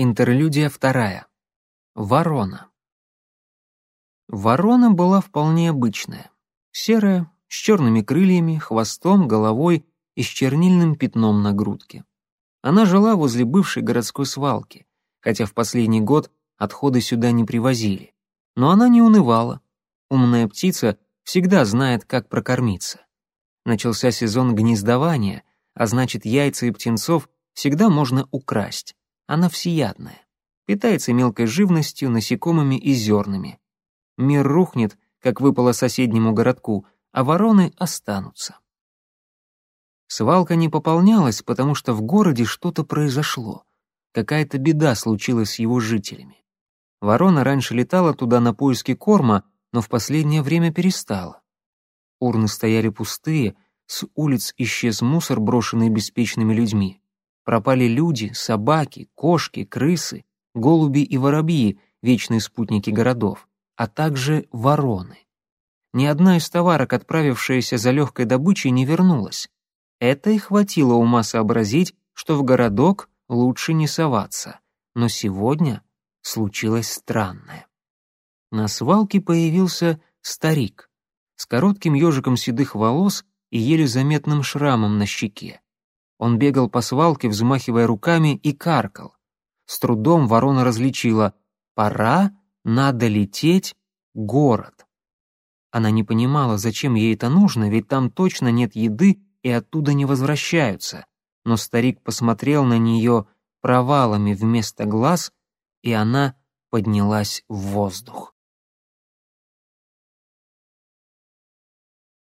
Интерлюдия вторая. Ворона. Ворона была вполне обычная. Серая, с черными крыльями, хвостом, головой и с чернильным пятном на грудке. Она жила возле бывшей городской свалки, хотя в последний год отходы сюда не привозили. Но она не унывала. Умная птица всегда знает, как прокормиться. Начался сезон гнездования, а значит, яйца и птенцов всегда можно украсть. Она всеядная. Питается мелкой живностью, насекомыми и зернами. Мир рухнет, как выпало соседнему городку, а вороны останутся. Свалка не пополнялась, потому что в городе что-то произошло. Какая-то беда случилась с его жителями. Ворона раньше летала туда на поиски корма, но в последнее время перестала. Урны стояли пустые, с улиц исчез мусор, брошенный беспечными людьми. Пропали люди, собаки, кошки, крысы, голуби и воробьи, вечные спутники городов, а также вороны. Ни одна из товарок, отправившаяся за легкой добычей, не вернулась. Это и хватило ума сообразить, что в городок лучше не соваться. Но сегодня случилось странное. На свалке появился старик с коротким ежиком седых волос и еле заметным шрамом на щеке. Он бегал по свалке, взмахивая руками, и каркал. С трудом ворона различила «Пора, надо лететь, город». Она не понимала, зачем ей это нужно, ведь там точно нет еды и оттуда не возвращаются. Но старик посмотрел на нее провалами вместо глаз, и она поднялась в воздух.